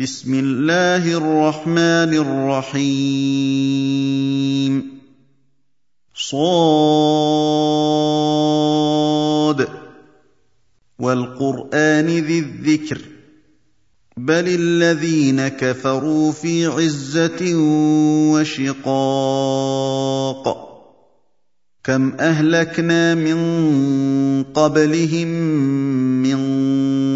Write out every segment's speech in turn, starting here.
بسم الله الرحمن الرحيم. صاد. والقرآن ذي الذكر. بل الذين كفروا في عزة وشقاق. كم أهلكنا من قبلهم من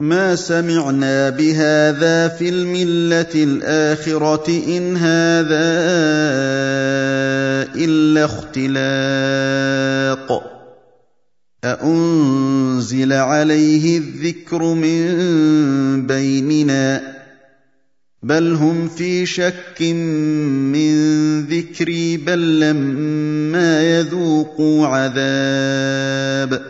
مَا سَمِعْنَا بِهَٰذَا فِي الْمِلَّةِ الْآخِرَةِ إِنْ هَٰذَا إِلَّا اخْتِلَاقٌ. أَأُنزِلَ عَلَيْهِ الذِّكْرُ مِن بَيْنِنَا ۖ؟ بَلْ هُمْ فِي شَكٍّ مِّن ذِكْرِي بَل لَّمَّا يَذُوقُوا عَذَابِ.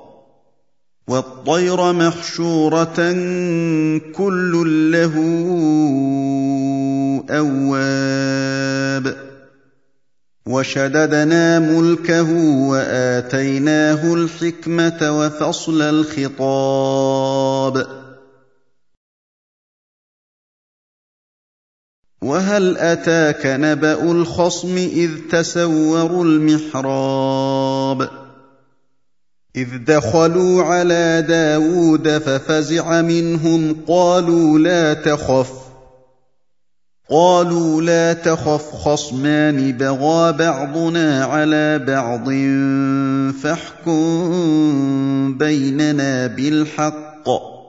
وَالطَّيْرَ مَحْشُورَةً ۖ كُلٌّ لَّهُ أَوَّابٌ. وَشَدَدْنَا مُلْكَهُ وَآتَيْنَاهُ الْحِكْمَةَ وَفَصْلَ الْخِطَابِ. وَهَلْ أَتَاكَ نَبَأُ الْخَصْمِ إِذْ تَسَوَّرُوا الْمِحْرَابَ؟ إِذْ دَخَلُوا عَلَىٰ دَاوُودَ فَفَزِعَ مِنْهُمْ قَالُوا لَا تَخَفْ خَصْمَانِ بَغَىٰ بَعْضُنَا عَلَىٰ بَعْضٍ فَاحْكُم بَيْنَنَا بِالْحَقِّ.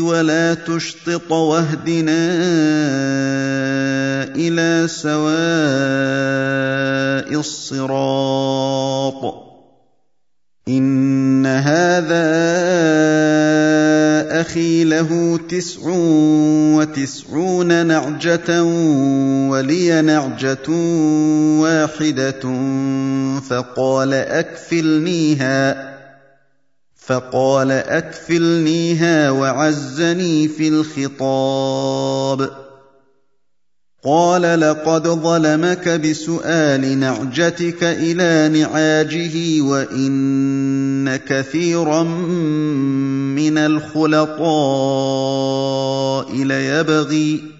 وَلَا تُشْطِطْ وَاهْدِنَا إِلَىٰ سَوَاءِ الصِّرَاطِ. إِنَّ هَٰذَا أَخِي لَهُ تِسْعٌ وَتِسْعُونَ نَعْجَةً وَلِيَ نَعْجَةٌ وَاحِدَةٌ فَقَالَ أَكْفِلْنِيهَا وَعَزَّنِي فِي الْخِطَابِ. خطاب قال لقد ظلمك بسؤال نعجتك إلى نعاجه وإن كثيرا من الخلطاء ليبغي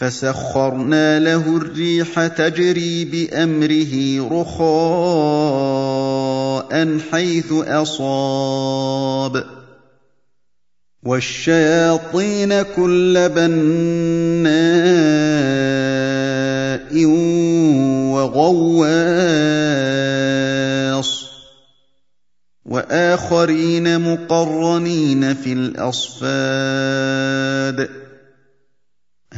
فسخرنا له الريح تجري بأمره رخاء حيث أصاب. والشياطين كل بناء وغواص. وآخرين مقرنين في الأصفاد.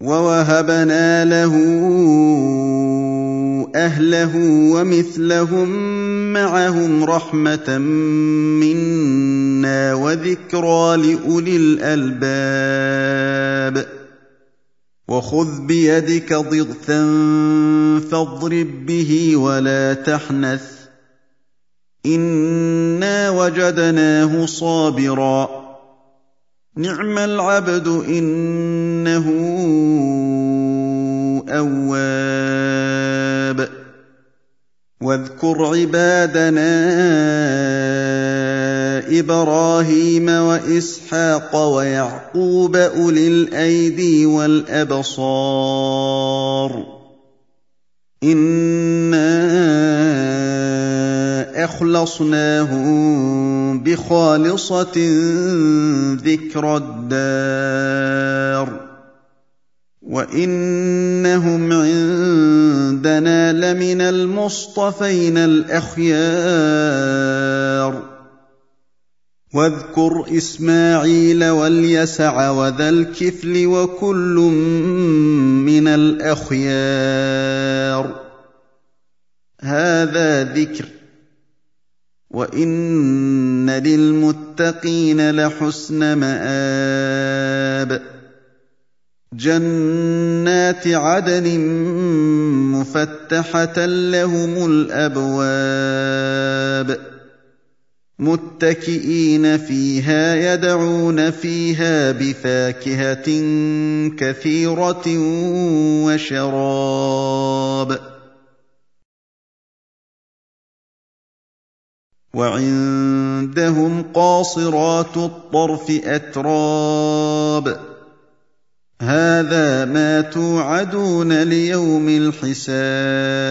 ووهبنا له أهله ومثلهم معهم رحمة منا وذكرى لأولي الألباب. وخذ بيدك ضغثا فاضرب به ولا تحنث. إنا وجدناه صابرا. نعم العبد إنه أواب. واذكر عبادنا إبراهيم وإسحاق ويعقوب أولي الأيدي والأبصار. انا اخلصناهم بخالصه ذكر الدار وانهم عندنا لمن المصطفين الاخيار واذكر إسماعيل واليسع وذا الكفل وكل من الأخيار. هذا ذكر. وإن للمتقين لحسن مآب. جنات عدن مفتحة لهم الأبواب. متكئين فيها يدعون فيها بفاكهة كثيرة وشراب. وعندهم قاصرات الطرف أتراب. هذا ما توعدون ليوم الحساب.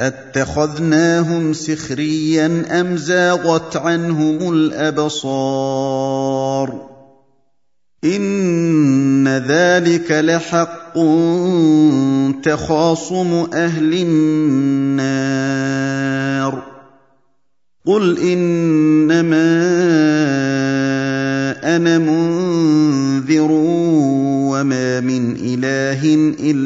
اتخذناهم سخريا ام زاغت عنهم الابصار ان ذلك لحق تخاصم أهل النار قل انما أنا منذر وما من اله الا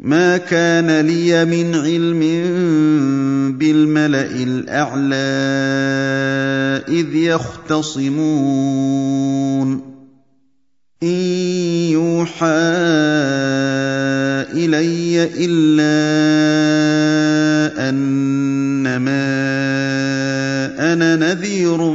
ما كان لي من علم بالملا الاعلى اذ يختصمون ان يوحى الي الا انما أنا نذير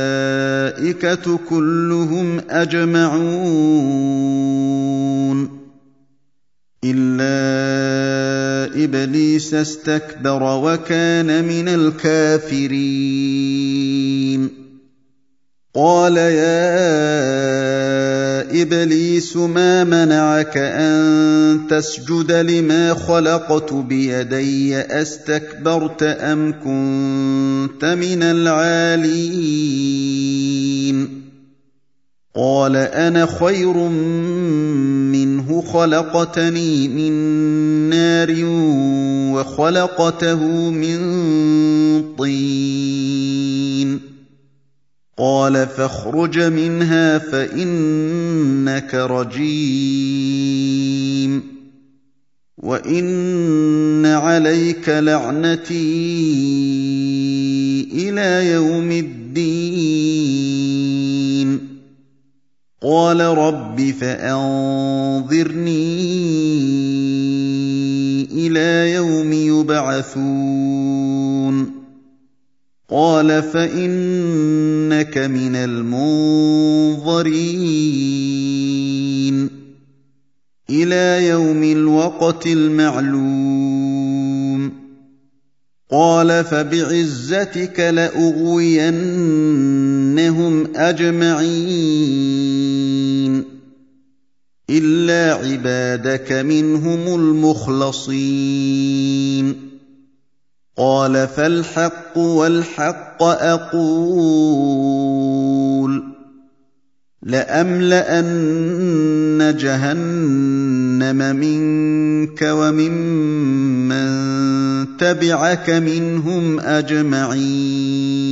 الملائكة كلهم أجمعون. إلا إبليس استكبر وكان من الكافرين. قال يا ابليس ما منعك ان تسجد لما خلقت بيدي استكبرت ام كنت من العالين قال أنا خير منه خلقتني من نار وخلقته من طين قال فاخرج منها فإنك رجيم وإن عليك لعنتي إلى يوم الدين. قال رب فأنظرني إلى يوم يبعثون. قال فإنك من المنظرين. إلى يوم الوقت المعلوم. قال فبعزتك لأغوينهم أجمعين. إلا عبادك منهم المخلصين. قال فالحق والحق أقول لاملان جهنم منك وممن تبعك منهم اجمعين